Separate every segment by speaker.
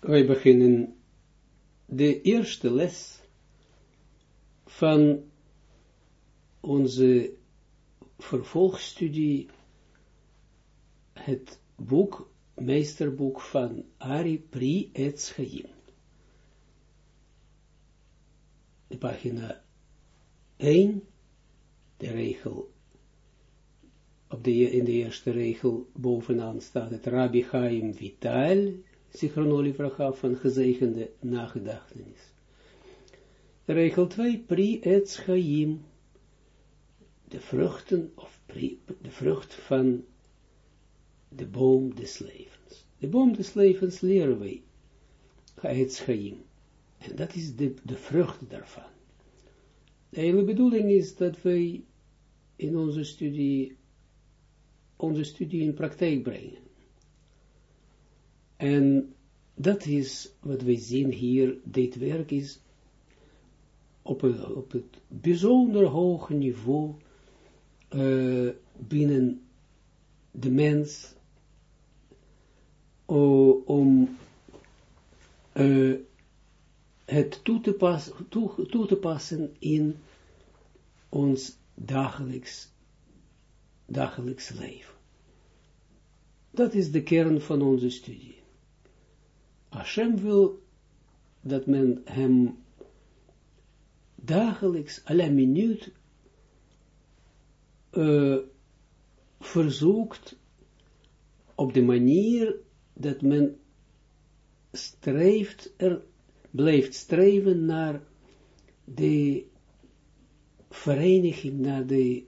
Speaker 1: Wij beginnen de eerste les van onze vervolgstudie, het boek, meesterboek van Ari Pri De pagina 1, de regel, op de, in de eerste regel bovenaan staat het Rabbi Chaim Vital, Zichronolivracha van gezegende nagedachtenis. Regel 2, pri et chaim, de vruchten, of de vrucht van de boom des levens. De boom des levens leren wij, chaim. En dat is de, de vrucht daarvan. De hele bedoeling is dat wij in onze studie, onze studie in praktijk brengen. En dat is wat wij zien hier, dit werk is op, een, op het bijzonder hoge niveau uh, binnen de mens om uh, het toe te passen in ons dagelijks, dagelijks leven. Dat is de kern van onze studie. Hashem wil dat men hem dagelijks, alle minuut, uh, verzoekt op de manier dat men streeft, er blijft streven naar de vereniging, naar de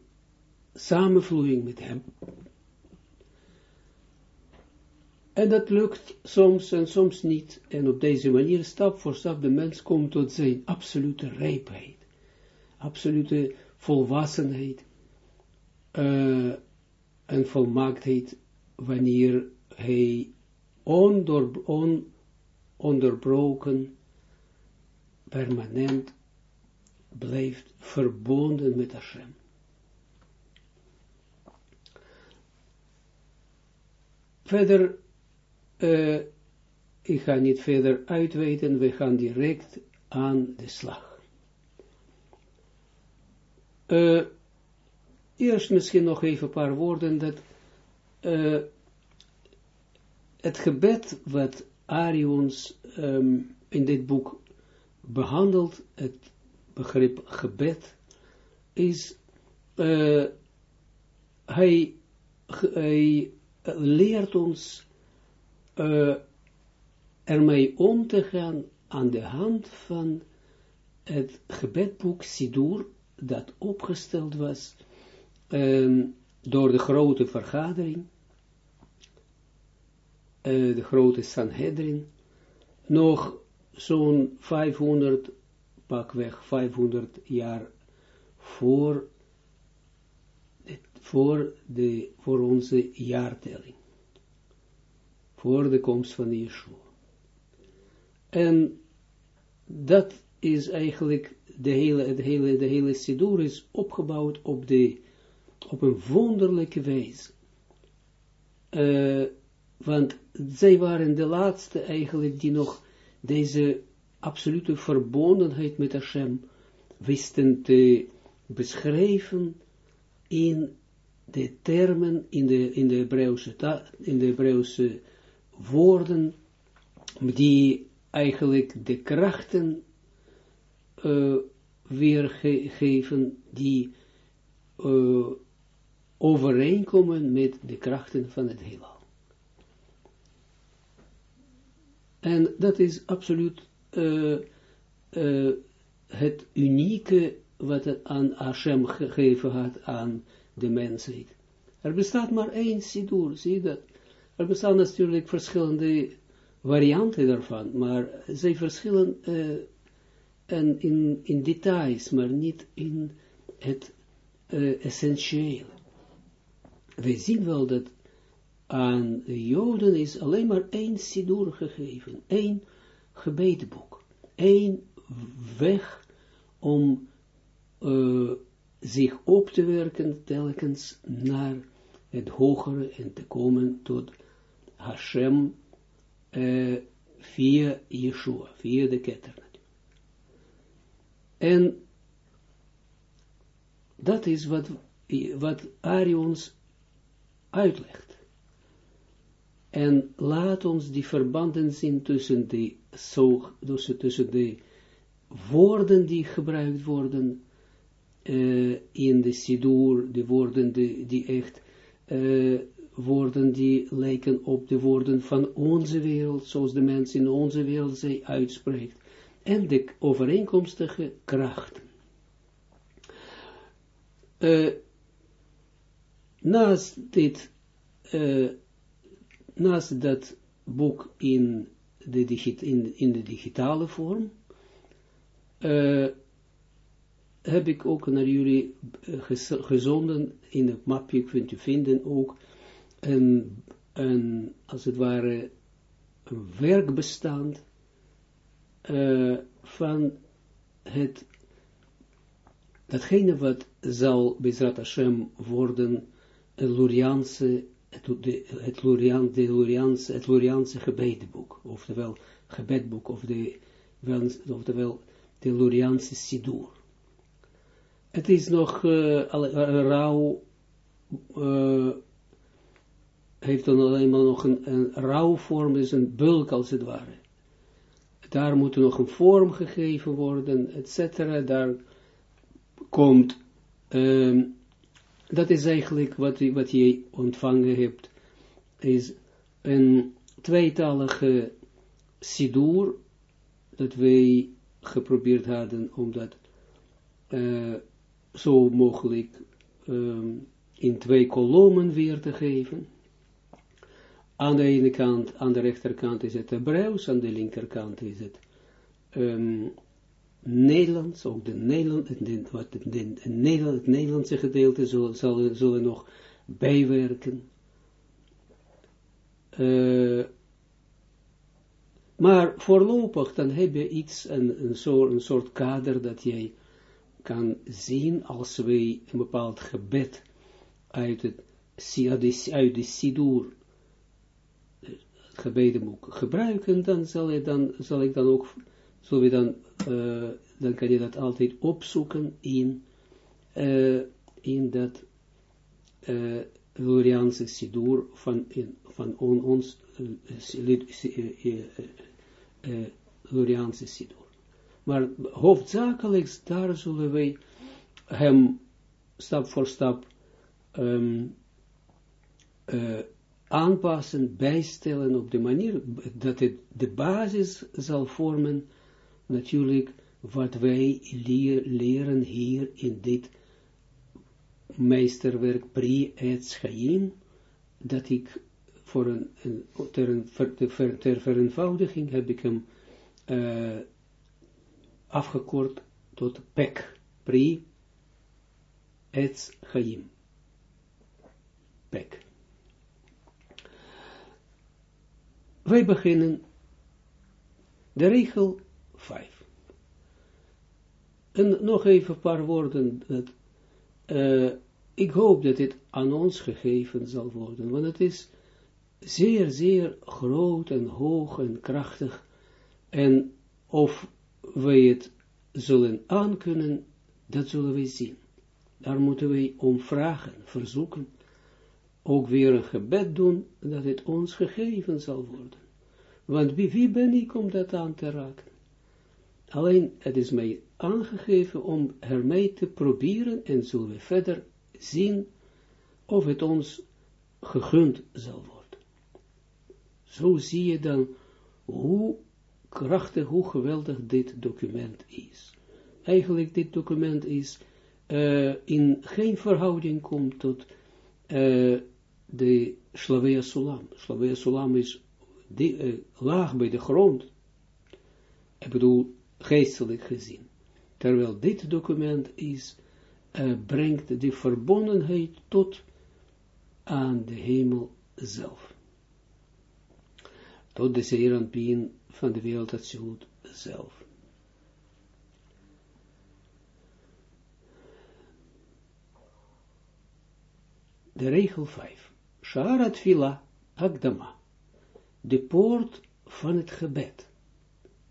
Speaker 1: samenvloeiing met hem. En dat lukt soms en soms niet. En op deze manier, stap voor stap, de mens komt tot zijn absolute rijpheid. Absolute volwassenheid. Uh, en volmaaktheid wanneer hij ondor, on, onderbroken, permanent blijft verbonden met Hashem. Verder uh, ik ga niet verder uitweiden, we gaan direct aan de slag. Uh, eerst misschien nog even een paar woorden, dat uh, het gebed wat Ari ons um, in dit boek behandelt, het begrip gebed, is, uh, hij, hij leert ons uh, ermee om te gaan aan de hand van het gebedboek Sidur, dat opgesteld was um, door de grote vergadering, uh, de grote Sanhedrin, nog zo'n 500, pakweg 500 jaar voor, voor, de, voor onze jaartelling voor de komst van Yeshua. En dat is eigenlijk de hele, de hele, de hele Sidur is opgebouwd op, de, op een wonderlijke wijze. Uh, want zij waren de laatste eigenlijk die nog deze absolute verbondenheid met Hashem wisten te beschrijven in de termen, in de, in de Hebreeuwse, in de Hebreeuwse woorden die eigenlijk de krachten uh, weergeven die uh, overeenkomen met de krachten van het heelal. En dat is absoluut uh, het unieke wat het aan Hashem gegeven had aan de mensheid. Er bestaat maar één sidur, zie dat? Er bestaan natuurlijk verschillende varianten daarvan, maar zij verschillen uh, en in, in details, maar niet in het uh, essentiële. We zien wel dat aan de Joden is alleen maar één sidur gegeven, één gebedenboek, één weg om uh, zich op te werken telkens naar het hogere en te komen tot Hashem uh, via Yeshua, via de ketter. En dat is wat, wat Ari ons uitlegt. En laat ons die verbanden zien tussen de, zo, tussen, tussen de woorden die gebruikt worden uh, in de Sidur, de woorden die, die echt uh, woorden die lijken op de woorden van onze wereld, zoals de mensen in onze wereld zij uitspreekt, en de overeenkomstige krachten. Uh, naast dit, uh, naast dat boek in de, in, in de digitale vorm, heb ik ook naar jullie gezonden, in het mapje kunt u vinden ook, een, een als het ware, een werkbestand uh, van het, datgene wat zal Bezrat Hashem worden, een Luriaanse, het, de, het, Lurian, de Luriaanse, het Luriaanse gebedboek, oftewel gebedboek, of de, oftewel de Luriaanse Sidur. Het is nog uh, rauw, uh, heeft dan alleen maar nog een, een rouwvorm, is een bulk als het ware. Daar moet nog een vorm gegeven worden, et cetera. Daar komt, um, dat is eigenlijk wat, wat je ontvangen hebt, is een tweetalige sidur, dat wij geprobeerd hadden om dat zo mogelijk um, in twee kolommen weer te geven. Aan de ene kant, aan de rechterkant is het Hebreeuws, aan de linkerkant is het um, Nederlands, ook de Nederland, het Nederlandse gedeelte zullen, zullen, zullen nog bijwerken. Uh, maar voorlopig dan heb je iets, een, een soort kader dat jij kan zien als wij een bepaald gebed uit het uit de Sidur gebedenboek gebruiken, dan zal, je dan, zal ik dan ook, we dan, uh, dan kan je dat altijd opzoeken in, uh, in dat uh, Luriaanse Sidur van, van on, ons Luriaanse Sidur. Maar hoofdzakelijk, daar zullen wij hem stap voor stap uh, aanpassen, bijstellen op de manier dat het de basis zal vormen, natuurlijk, wat wij leren hier in dit meesterwerk Pri et dat ik voor een, een ter, ter, ter vereenvoudiging heb ik hem uh, afgekort tot PEK, Pri et Chaim. PEK. Wij beginnen de regel 5. En nog even een paar woorden. Uh, ik hoop dat dit aan ons gegeven zal worden, want het is zeer, zeer groot en hoog en krachtig. En of wij het zullen aankunnen, dat zullen wij zien. Daar moeten wij om vragen, verzoeken ook weer een gebed doen, dat het ons gegeven zal worden. Want wie, wie ben ik om dat aan te raken? Alleen, het is mij aangegeven om ermee te proberen en zullen we verder zien of het ons gegund zal worden. Zo zie je dan hoe krachtig, hoe geweldig dit document is. Eigenlijk dit document is uh, in geen verhouding komt tot uh, de Slavea Sulam. Slavea Sulam is uh, laag bij de grond. Ik bedoel, geestelijk gezien. Terwijl dit document is, brengt de verbondenheid tot aan de hemel zelf. Tot de zeeranpien van de wereld zelf. De regel 5. Sharat Vila Agdama. De poort van het gebed.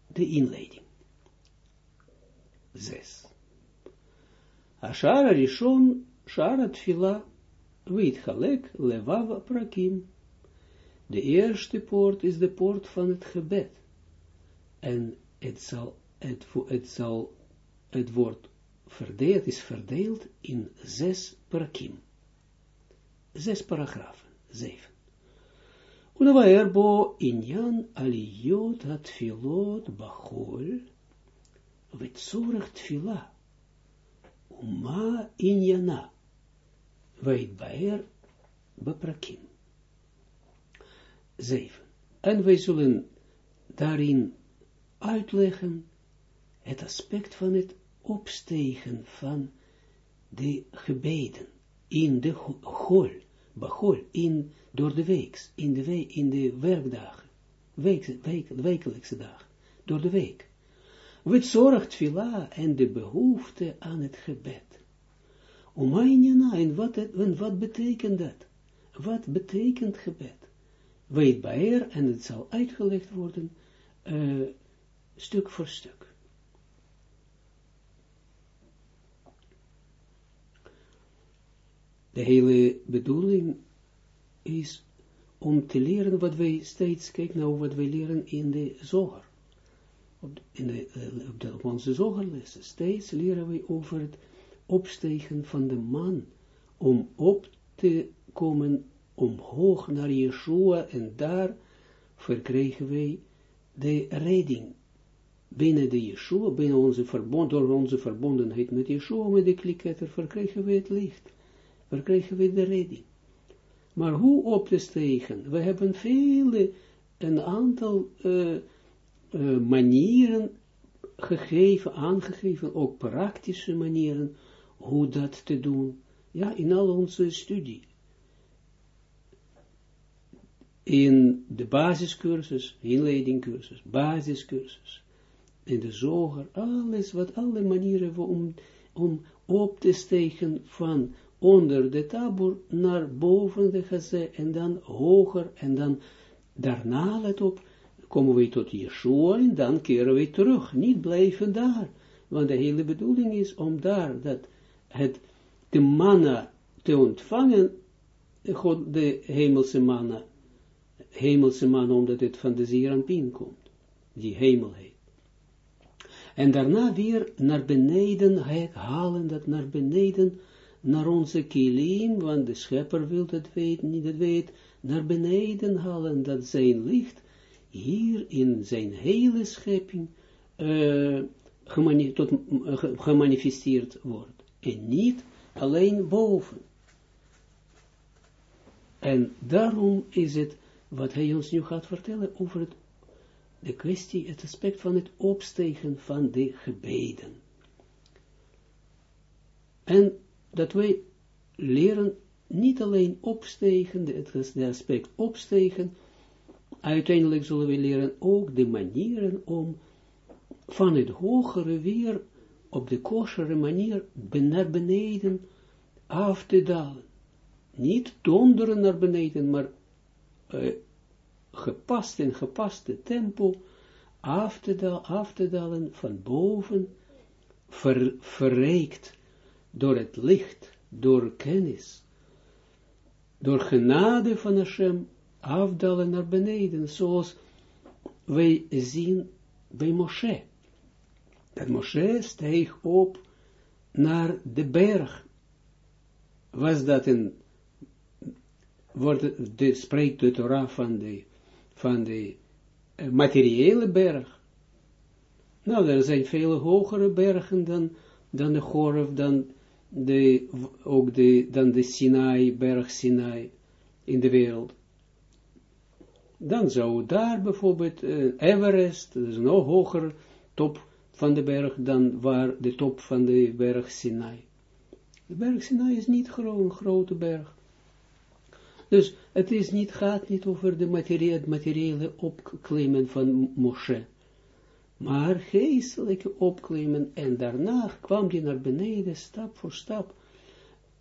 Speaker 1: De inleiding. Zes. Ashara Rishon, Shara Tfila, Wit Halek, Levava Prakim. De eerste poort is de poort van het gebed. En het zal, het, het zal, het wordt verdeeld, is verdeeld in zes prakim. Zes paragrafen, zeven. Unawaer bo inyan aliyot filot bachol, uma inyana, weet baer beprakim. Zeven. En wij zullen daarin uitleggen het aspect van het opstegen van de gebeden in de behol, in, door de week, in de, week, in de werkdagen, week, wekelijkse dag, door de week. Wat zorgt vila en de behoefte aan het gebed. Om en wat, en wat betekent dat? Wat betekent gebed? Weet bij en het zal uitgelegd worden, uh, stuk voor stuk. De hele bedoeling is om te leren wat wij steeds, kijk nou wat wij leren in de zoger. Op, in de, uh, op, de, op onze zogerlessen, steeds leren wij over het opstegen van de man, om op te komen omhoog naar Yeshua, en daar verkregen wij de redding. Binnen de Yeshua, binnen onze verbond, door onze verbondenheid met Yeshua, met de kliketter, verkregen wij het licht verkrijgen we de redding. Maar hoe op te stegen? We hebben vele, een aantal uh, uh, manieren gegeven, aangegeven, ook praktische manieren, hoe dat te doen. Ja, in al onze studie. In de basiscursus, inleidingcursus, basiscursus, in de zoger, alles wat, alle manieren om, om op te stegen van onder de tabur naar boven de geze en dan hoger en dan daarna, let op, komen we tot Yeshua en dan keren we terug, niet blijven daar. Want de hele bedoeling is om daar dat het, de manna te ontvangen, God, de hemelse manna, hemelse manna, omdat het van de Zeranpien komt, die hemel. En daarna weer naar beneden halen, dat naar beneden naar onze kilim, want de schepper wil dat weet, niet dat weet, naar beneden halen, dat zijn licht hier in zijn hele schepping tot, gemanifesteerd wordt. En niet alleen boven. En daarom is het, wat hij ons nu gaat vertellen over het, de kwestie, het aspect van het opstegen van de gebeden. En dat wij leren niet alleen opstegen, het aspect opstegen, uiteindelijk zullen we leren ook de manieren om van het hogere weer op de kosheren manier naar beneden af te dalen. Niet donderen naar beneden, maar uh, gepast in gepaste tempo af te, dalen, van boven, ver, door het licht, door kennis, door genade van Hashem, afdalen naar beneden, zoals wij zien bij Moshe. Dat Moshe steeg op naar de berg. Was dat een, wordt de, spreekt de Torah van de, van de uh, materiële berg. Nou, er zijn veel hogere bergen dan, dan de Gorf, dan de, ook de, dan de Sinai, berg Sinai in de wereld. Dan zou daar bijvoorbeeld uh, Everest, dat is nog hoger top van de berg dan waar de top van de berg Sinai. De berg Sinai is niet gewoon een grote berg. Dus het is niet, gaat niet over de materie, het materiële opklimmen van Moshe maar geestelijke opklimmen, en daarna kwam hij naar beneden, stap voor stap,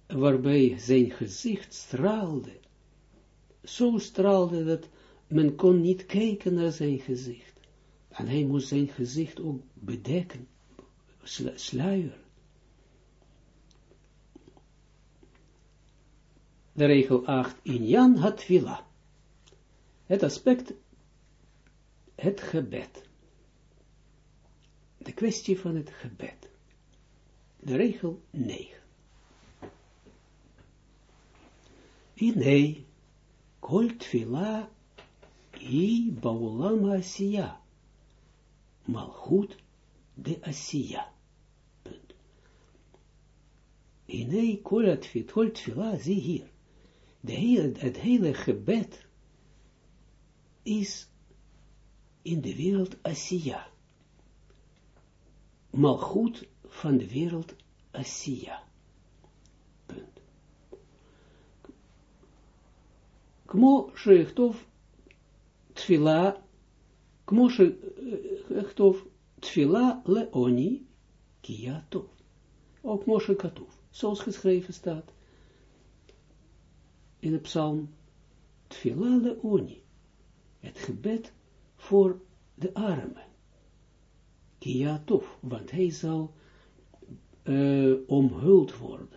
Speaker 1: waarbij zijn gezicht straalde. Zo straalde dat men kon niet kijken naar zijn gezicht. En hij moest zijn gezicht ook bedekken, sluier. De regel 8 in Jan had villa. Het aspect, het gebed. De kwestie van het gebed. De regel 9. Inei, kol tfila i baulam asiya. Malchut de asiya. Punt. Inei, kol tfila, zie hier. De hele, het hele gebed is in de wereld Asiya. Malchut van de wereld Asiya. Punt. Kmo shechtov tfila, kmo shechtov tfila leoni kiyatov. Ook Moshe Katov, zoals geschreven staat in de psalm Tfila leoni, het gebed voor de armen. Kiyatov, want hij zal uh, omhuld worden.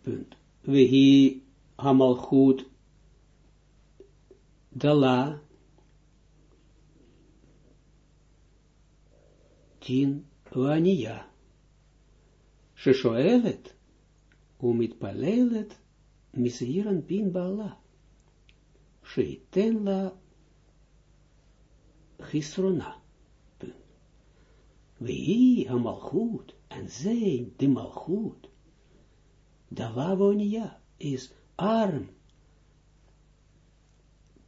Speaker 1: Punt. Wehi hamalchut dala tin vania. Sheshoevet umit miseiran pin bala. Sheiten la Gisrona. Wie goed en zij de malgoed. De wavonia is arm.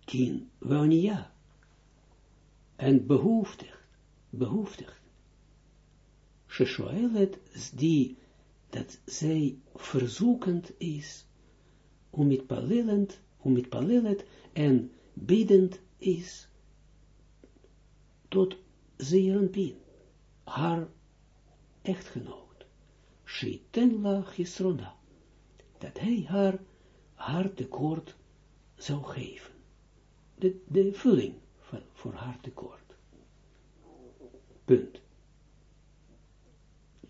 Speaker 1: Tien wonia. En behoeftig, behoeftig. Sheshoelet die dat zij verzoekend is, om palelend, om en biddend is tot Zeeranpien, haar echtgenoot, Shitenla Gisrona, dat hij haar, haar tekort zou geven. De, de vulling voor haar tekort. Punt.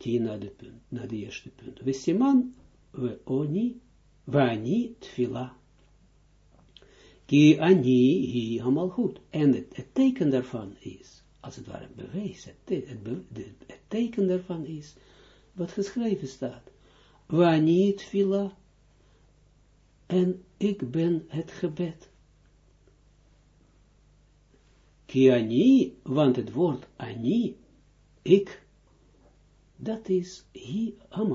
Speaker 1: Die naar de punt, naar eerste punt. We siman, we oni, vani tfila. Ki ani hi goed. En het, teken daarvan is, als het ware bewijs, het, het, teken daarvan is, wat geschreven staat. Wani tfila. En ik ben het gebed. Ki ani, want het woord ani, ik, dat is hi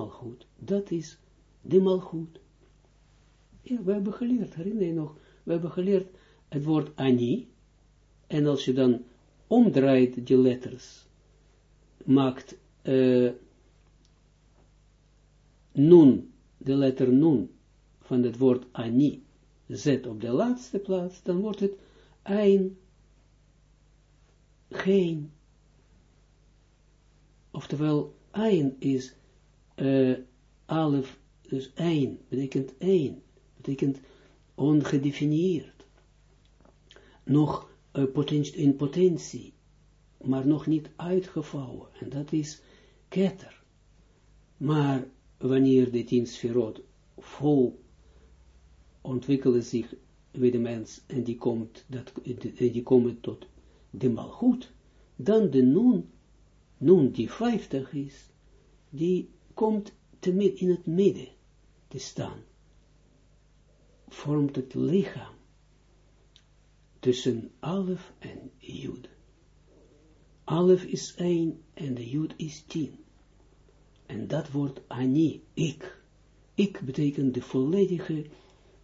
Speaker 1: goed. dat is de malgoed. Ja, we hebben geleerd, herinner je nog, we hebben geleerd het woord ani, en als je dan omdraait die letters, maakt uh, nun, de letter nun, van het woord ani, zet op de laatste plaats, dan wordt het een, geen, oftewel, een is uh, alef, dus een, betekent een, betekent ongedefinieerd, nog uh, in potentie, maar nog niet uitgevouwen, en dat is ketter. Maar wanneer de tien sferot vol ontwikkelen zich bij de mens, en die, komt, dat, die komen tot de malgoed, dan de nun, nun die vijftig is, die komt te in het midden te staan vormt het lichaam tussen Alef en Jud. Alef is 1 en de Jud is 10. En dat wordt Ani, ik. Ik betekent de volledige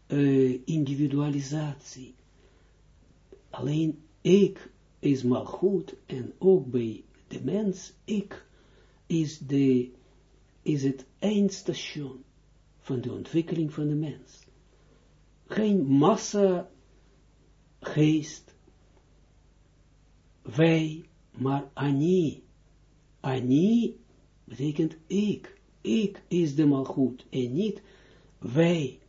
Speaker 1: uh, individualisatie. Alleen ik is maar goed en ook bij de mens, ik, is, de, is het eindstation van de ontwikkeling van de mens. Geen massa geest, wij, maar Ani. Ani betekent ik. Ik is de malgoed en niet wij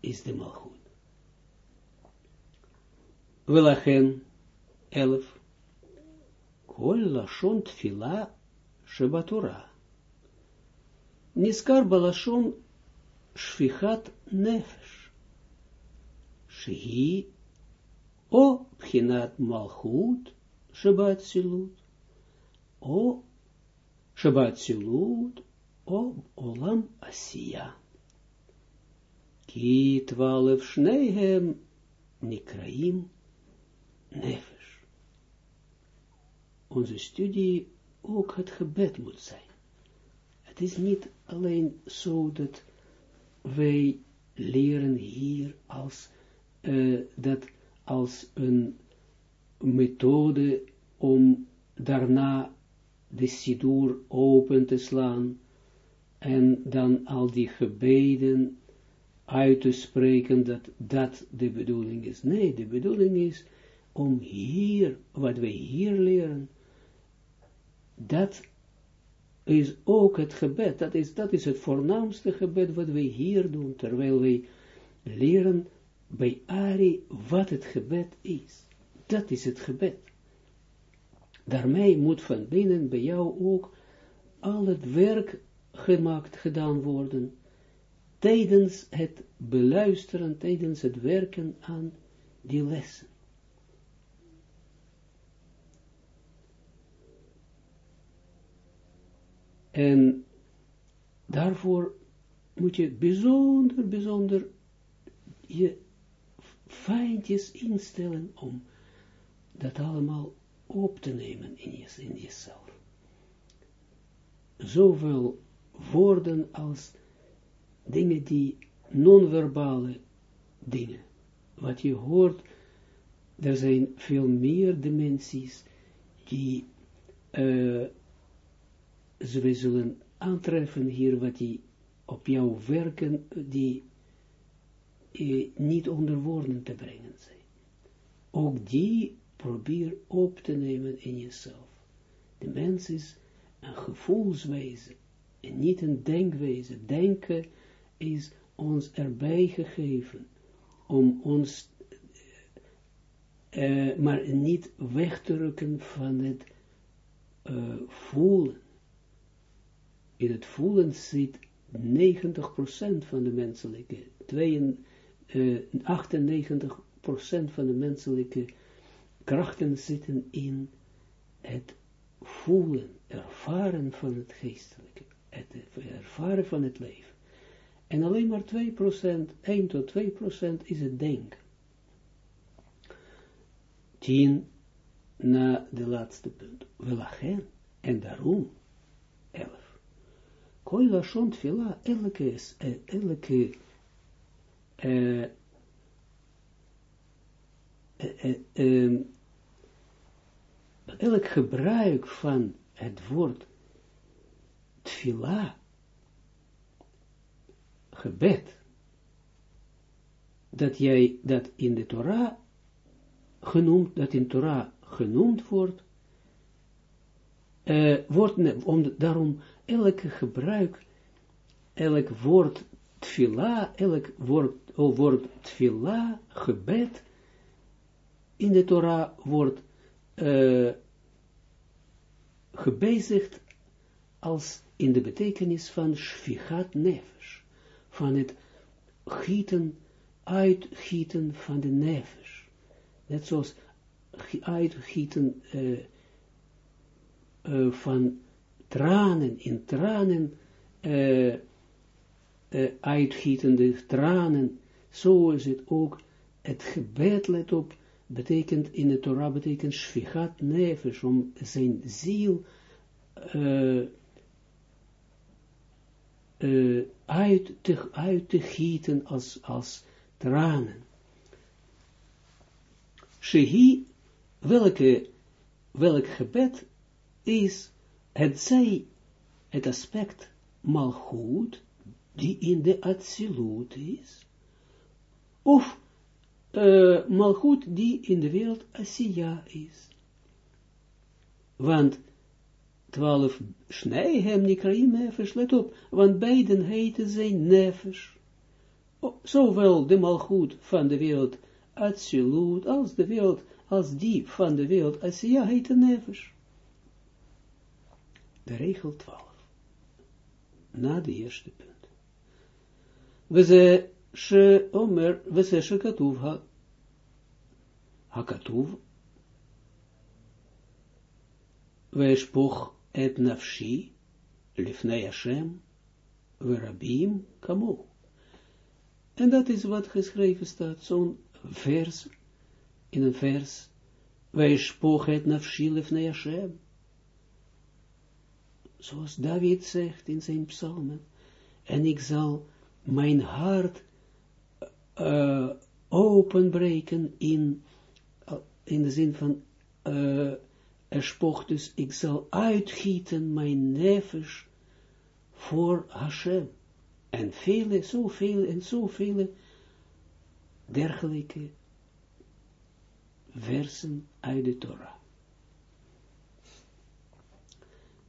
Speaker 1: is de malgoed. Welachen 11 Kolla shon tfila Shabatura Niskar balashon shvichat nefesh. Shehi o pchinat malchut shebatsilut. O shebatsilut o olam asiya. Ki tvalev shneihem nikraim nefesh. Onze studie ook het gebed moet zijn. Het is niet alleen zo dat wij leren hier als uh, dat als een methode om daarna de sidur open te slaan en dan al die gebeden uit te spreken dat dat de bedoeling is. Nee, de bedoeling is om hier, wat wij hier leren, dat is ook het gebed, dat is, dat is het voornaamste gebed wat wij hier doen, terwijl wij leren bij Ari wat het gebed is. Dat is het gebed. Daarmee moet van binnen bij jou ook al het werk gemaakt, gedaan worden, tijdens het beluisteren, tijdens het werken aan die lessen. En daarvoor moet je bijzonder, bijzonder je fijntjes instellen om dat allemaal op te nemen in, je, in jezelf. Zowel woorden als dingen die non-verbale dingen. Wat je hoort, er zijn veel meer dimensies die uh, we zullen aantreffen hier, wat die op jou werken, die uh, niet onder woorden te brengen zijn. Ook die probeer op te nemen in jezelf. De mens is een gevoelswezen en niet een denkwezen. Denken is ons erbij gegeven om ons, uh, maar niet weg te rukken van het uh, voelen. In het voelen zit 90% van de menselijke, 92, uh, 98% van de menselijke krachten zitten in het voelen, ervaren van het geestelijke, het ervaren van het leven. En alleen maar 2%, 1 tot 2% is het denken. 10 na de laatste punt. Welachen, en daarom 11. Koi lashon tfila, elke, elke, uh, uh, uh, elk gebruik van het woord tfila, gebed, dat jij dat in de Torah genoemd, dat in Torah genoemd wordt, uh, wordt om, daarom elke gebruik, elk woord tfila, elk woord, oh, woord tfila, gebed, in de Torah wordt uh, gebezigd als in de betekenis van shfichat nefesh, van het gieten, uitgieten van de nefesh. Net zoals uitgieten uh, uh, van tranen, in tranen, uh, uitgietende tranen, zo is het ook, het gebed, let op, betekent in de Torah, betekent shfichat nefesh, om zijn ziel uh, uh, uit, te, uit te gieten als, als tranen. Shehi, welke, welk gebed is het zij, het aspect malchut, die in de Atsilut is, of uh, malchut die in de wereld Asiya is. Want twaalf snijhem nikraim nefesh, let op, want beiden heten zijn nefesh. zowel de malgoed van de wereld absoluut, als de wereld, als die van de wereld, als ja, heet de nefesh. De regel 12. Na de eerste punt. We ze she omer, we ze she katuv ha, ha katuv, we spoch et nafshi, lifnei Hashem, we rabim kamo. En dat is wat geschreven staat, zo'n vers, in een vers, wij spoch het nafshi lifnei Hashem. Zoals David zegt in zijn psalmen, en ik zal mijn hart uh, openbreken in, in de zin van uh, dus, ik zal uitgieten mijn nefesh voor Hashem. En vele, zoveel en zoveel dergelijke versen uit de Torah.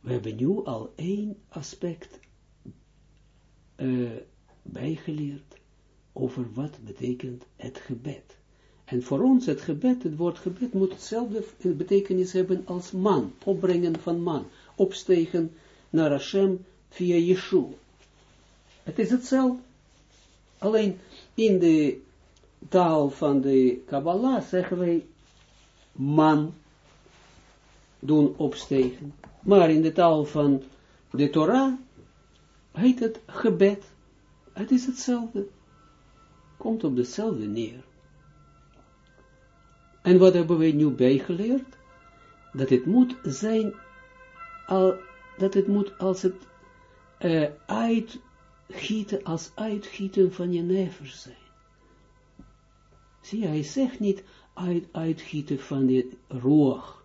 Speaker 1: We hebben nu al één aspect uh, bijgeleerd over wat betekent het gebed. En voor ons het gebed, het woord gebed moet hetzelfde betekenis hebben als man, opbrengen van man, opstegen naar Hashem via Yeshua. Het is hetzelfde. Alleen in de taal van de Kabbalah zeggen wij man doen opstegen. Maar in de taal van de Torah heet het gebed. Het is hetzelfde. Komt op dezelfde neer. En wat hebben wij nu bijgeleerd? Dat het moet zijn, al, dat het moet als het uh, uitgieten, als uitgieten van je nevers zijn. Zie, hij zegt niet uit, uitgieten van je roog,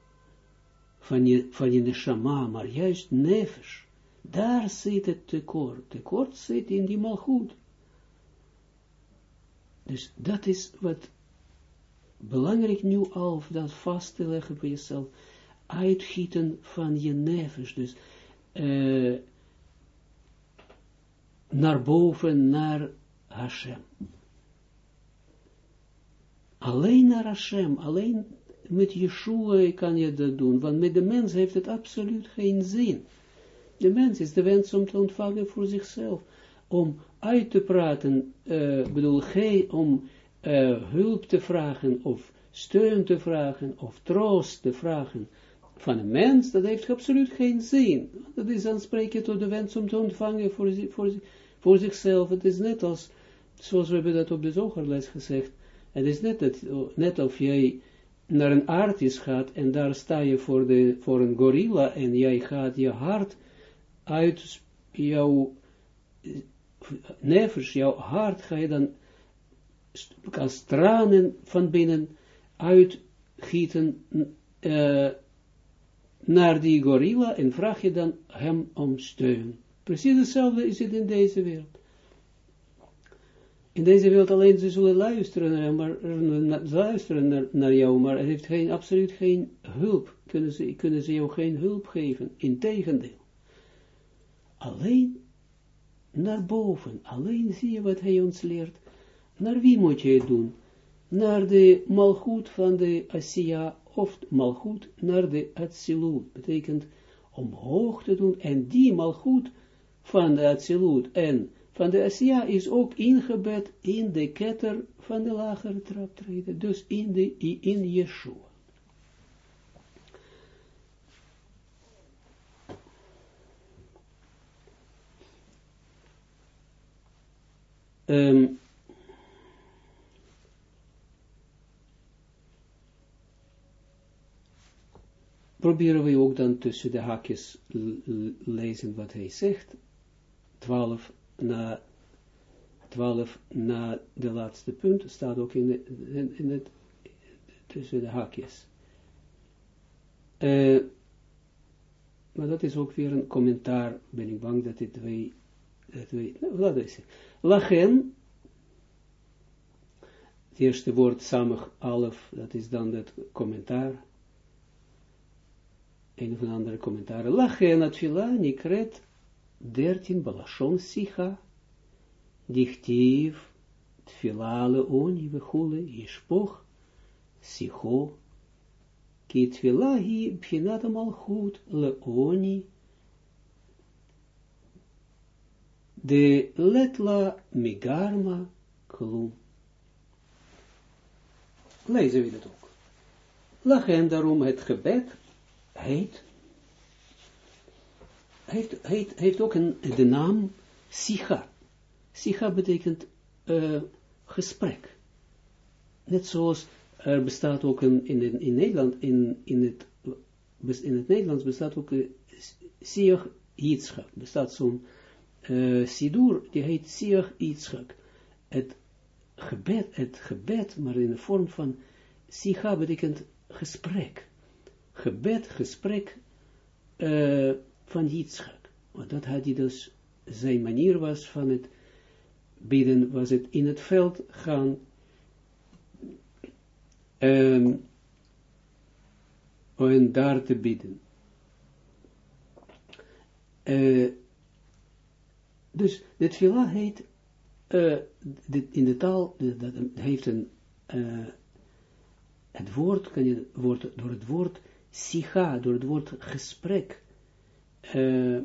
Speaker 1: van je, van je neshama, maar juist nevers. Daar zit het tekort. Tekort zit in die malgoed. Dus dat is wat belangrijk nu al dat vast te leggen voor jezelf. Uitgieten van je nevers. Dus uh, naar boven, naar Hashem. Alleen naar Hashem, alleen met Yeshua kan je dat doen, want met de mens heeft het absoluut geen zin. De mens is de wens om te ontvangen voor zichzelf, om uit te praten, uh, bedoel, geen, om uh, hulp te vragen, of steun te vragen, of troost te vragen van een mens, dat heeft absoluut geen zin. Dat is je tot de wens om te ontvangen voor, voor, zichzelf. Het is net als, zoals we hebben dat op de zogerles gezegd, het is net, net of jij naar een artis gaat en daar sta je voor, de, voor een gorilla en jij gaat je hart uit jouw nevers, jouw hart ga je dan als tranen van binnen uitgieten uh, naar die gorilla en vraag je dan hem om steun. Precies hetzelfde is het in deze wereld. In deze wereld alleen ze zullen luisteren, maar, luisteren naar, naar, jou, maar het heeft geen, absoluut geen hulp. Kunnen ze, kunnen ze jou geen hulp geven. Integendeel. Alleen naar boven. Alleen zie je wat hij ons leert. Naar wie moet je het doen? Naar de malgoed van de Asiya of malgoed naar de Atsilut. Betekent omhoog te doen. En die malgoed van de Atsilut en van de Asiya is ook ingebed in de ketter van de lagere traptreden. Dus in, de, in Yeshua. Um, proberen we ook dan tussen de haakjes lezen wat hij zegt. 12 na 12 na de laatste punt staat ook in, in, in het tussen de haakjes. Uh, maar dat is ook weer een commentaar, ben ik bang dat dit wij, dat wij, nou. Lachen, het eerste woord samig alef, dat is dan het commentaar, een of andere commentaar. Lachen, atfila, nikret, 13, Balashon Sicha, Dichtief, tfilale oni vechule, yishpoch, sicho, ki tfila hi pchinat malchut leoni, de letla migarma klum. Lezen we dat ook. Lachen daarom het gebed heet, heeft, heeft ook een, de naam Sicha. Sicha betekent uh, gesprek. Net zoals er bestaat ook een, in, in Nederland, in, in, het, in het Nederlands bestaat ook een Siach Yitzchak. Bestaat zo'n uh, Sidur, die heet Siach Yitzchak. Het gebed, het gebed, maar in de vorm van Sicha betekent gesprek. Gebed, gesprek uh, van Yitzchak. Want dat had hij dus, zijn manier was van het bidden, was het in het veld gaan um, en daar te bidden. Uh, dus dit villa heet, uh, dit, in de taal, dat heeft een, uh, het woord, kan je, woord, door het woord sicha, door het woord gesprek, uh,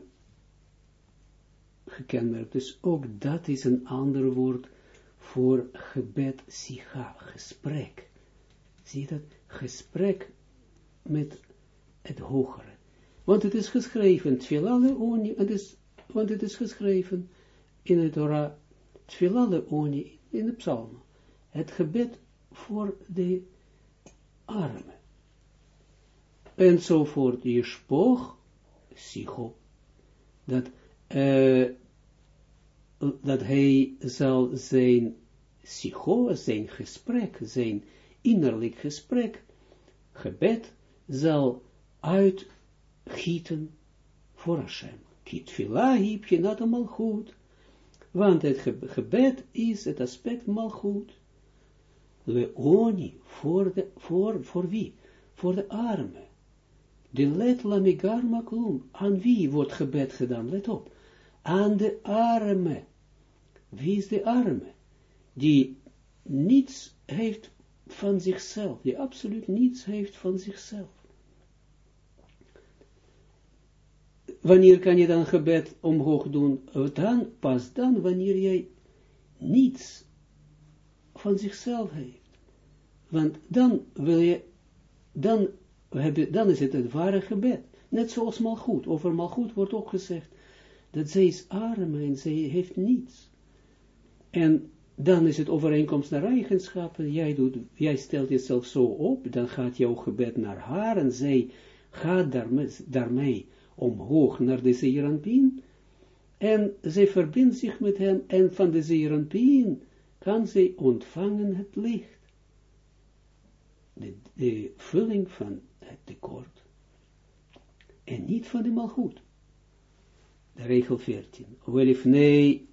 Speaker 1: gekenmerkt. Dus ook dat is een ander woord voor gebed sicha, gesprek. Zie je dat? Gesprek met het hogere. Want het is geschreven, Tfilale Oni, want het is geschreven in het Torah, Tfilale Oni, in de psalmen. Het gebed voor de armen. Enzovoort, je spoog, sicho, dat, uh, dat hij zal zijn sicho, zijn gesprek, zijn innerlijk gesprek, gebed, zal uitgieten voor Hashem. Kitfilahi pjenat malchut, want het gebed is het aspect malchut. Leoni, voor, de, voor, voor wie? Voor de armen. De let lamigar. Aan wie wordt gebed gedaan? Let op. Aan de arme. Wie is de arme? Die niets heeft van zichzelf. Die absoluut niets heeft van zichzelf. Wanneer kan je dan gebed omhoog doen? Dan, pas dan, wanneer jij niets van zichzelf heeft. Want dan wil je, dan, dan is het het ware gebed. Net zoals Malchut. Over Malchut wordt ook gezegd, dat zij is arm en zij heeft niets. En dan is het overeenkomst naar eigenschappen. Jij, doet, jij stelt jezelf zo op, dan gaat jouw gebed naar haar en zij gaat daarmee, daarmee omhoog naar de Zeeranpien. En zij verbindt zich met hem en van de Zeeranpien kan zij ontvangen het licht. De vulling van het tekort. En niet van de malgoed. De regel 14. Welif nee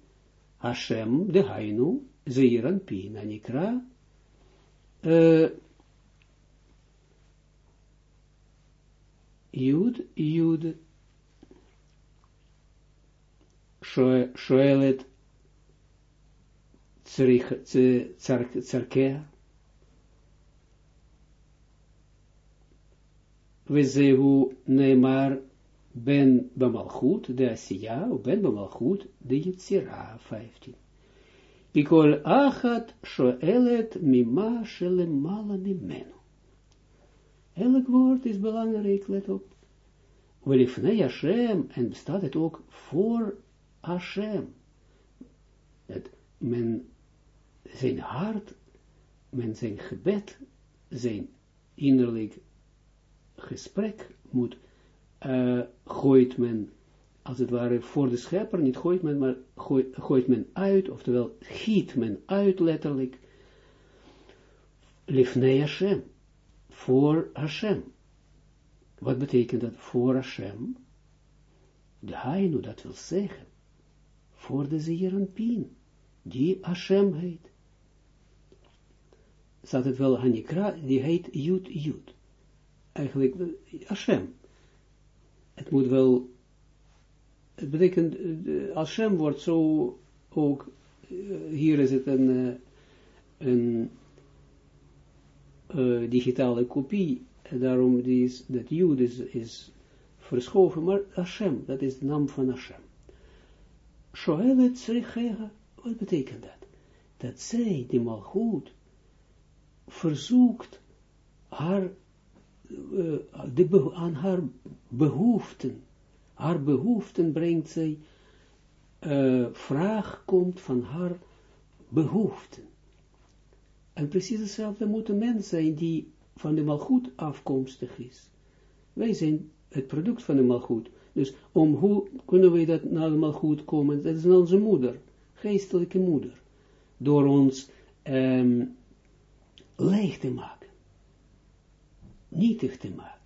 Speaker 1: Hashem de Hainu Zeiran Pina Nikra uh, Jud Jud Shoelet Tzarkea. Wezehu Neymar ben Bamalchut, de Asiya, ben Bamalchut, de Yitzira, 15. Pikol achat shoelet mima shelemala mimenu. Elk woord is belangrijk, let op. Welifnei Hashem, en bestaat het ook voor Hashem. Dat men zijn hart, men zijn gebed, zijn innerlijk gesprek moet, uh, gooit men, als het ware, voor de schepper, niet gooit men, maar gooit, gooit men uit, oftewel giet men uit, letterlijk, lifnei Hashem, voor Hashem. Wat betekent dat voor Hashem? De Hainu, dat wil zeggen, voor de Zeeranpien, die Hashem heet staat het wel Hanikra, die heet Jud Jud. Eigenlijk Hashem. Het moet wel, het betekent, Hashem wordt zo ook, uh, hier is het een, uh, een uh, digitale kopie, daarom is, dat Jud is, is verschoven, maar Hashem, dat is de naam van Hashem. Shoelet Zrichega, wat betekent dat? Dat zij, die malgoed, verzoekt haar, uh, de, aan haar behoeften, haar behoeften brengt zij, uh, vraag komt van haar behoeften. En precies hetzelfde moet een mens zijn die van de malgoed afkomstig is. Wij zijn het product van de malgoed. Dus om hoe kunnen we dat naar de malgoed komen? Dat is onze moeder, geestelijke moeder. Door ons um, leeg te maken. Nietig te maken.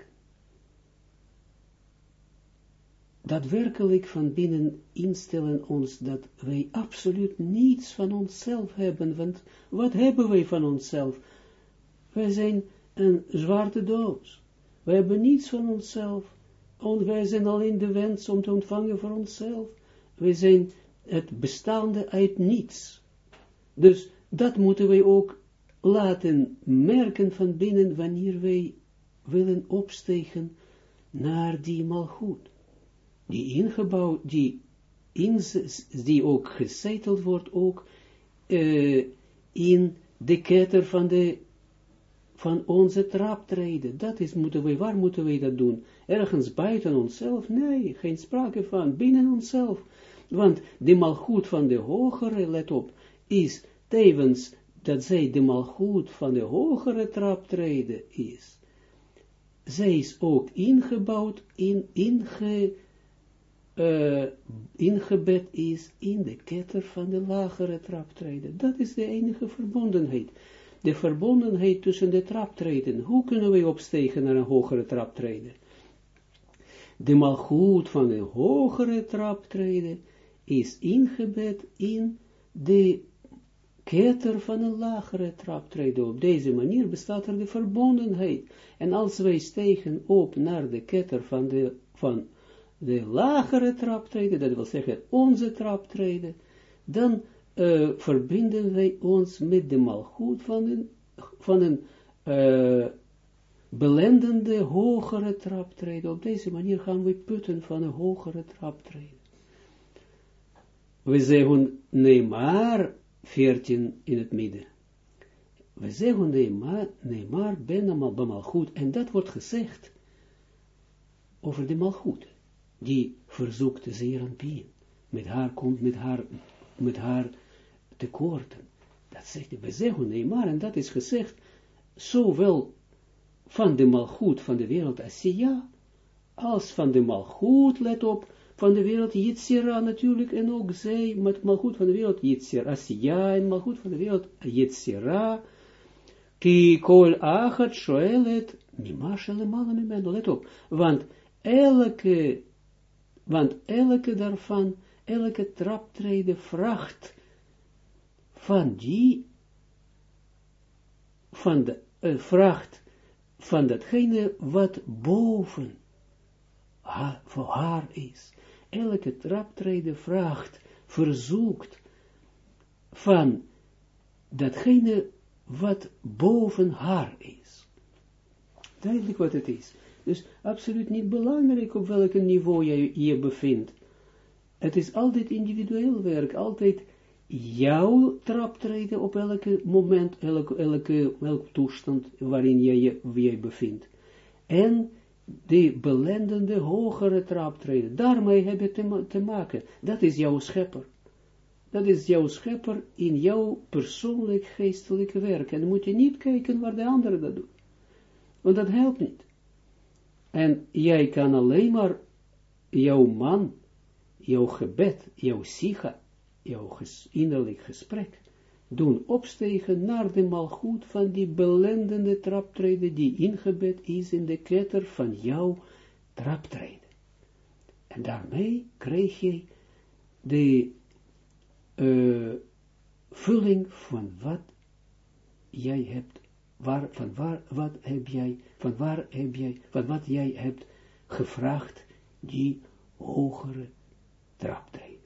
Speaker 1: daadwerkelijk van binnen instellen ons dat wij absoluut niets van onszelf hebben, want wat hebben wij van onszelf? Wij zijn een zwarte doos. Wij hebben niets van onszelf, wij zijn alleen de wens om te ontvangen voor onszelf. Wij zijn het bestaande uit niets. Dus dat moeten wij ook laten merken van binnen wanneer wij willen opstegen naar die malgoed die ingebouwd, die, in, die ook gezeteld wordt, ook uh, in de ketter van, de, van onze traptreden. Dat is, moeten we, waar moeten we dat doen? Ergens buiten onszelf? Nee, geen sprake van, binnen onszelf. Want de malgoed van de hogere, let op, is tevens dat zij de malgoed van de hogere traptreden is. Zij is ook ingebouwd, in, inge, uh, ingebed is in de ketter van de lagere traptreden. Dat is de enige verbondenheid. De verbondenheid tussen de traptreden. Hoe kunnen we opstegen naar een hogere traptreden? De malgoed van de hogere traptreden is ingebed in de ketter van een lagere traptreden. Op deze manier bestaat er de verbondenheid. En als wij stegen op naar de ketter van de van de lagere traptreden, dat wil zeggen onze traptreden, dan uh, verbinden wij ons met de malgoed van een, van een uh, belendende hogere traptreden. Op deze manier gaan we putten van een hogere traptreden. We zeggen nee maar 14 in het midden. We zeggen nee maar ben malgoed. En dat wordt gezegd over de malgoed die verzoekt zeer aan pien. Met haar komt met haar, met haar tekorten. Dat zegt de zeggen, nee, maar, en dat is gezegd, zowel van de malgoed van de wereld Asiya, als van de malgoed, let op, van de wereld Yitzira natuurlijk, en ook zij met malgoed van de wereld Yitzira, Asiya, en malgoed van de wereld Yitzira, ki kol achat shoelet, mima shalemala mimeno, let op, want elke want elke daarvan, elke traptreden vraagt van die, van de, uh, vraagt van datgene wat boven voor haar is. Elke traptreden vraagt, verzoekt van datgene wat boven haar is. Duidelijk wat het is. Dus absoluut niet belangrijk op welk niveau je je bevindt. Het is altijd individueel werk, altijd jouw traptreden op elke moment, elke, toestand waarin je je bevindt. En de belendende hogere traptreden, daarmee heb je te, te maken. Dat is jouw schepper. Dat is jouw schepper in jouw persoonlijk geestelijke werk. En dan moet je niet kijken waar de anderen dat doen. Want dat helpt niet. En jij kan alleen maar jouw man, jouw gebed, jouw sicha, jouw innerlijk gesprek, doen opstegen naar de malgoed van die belendende traptreden die ingebed is in de ketter van jouw traptreden. En daarmee krijg je de uh, vulling van wat jij hebt waar, van waar, wat heb jij, van waar heb jij, van wat jij hebt gevraagd, die hogere traptreden.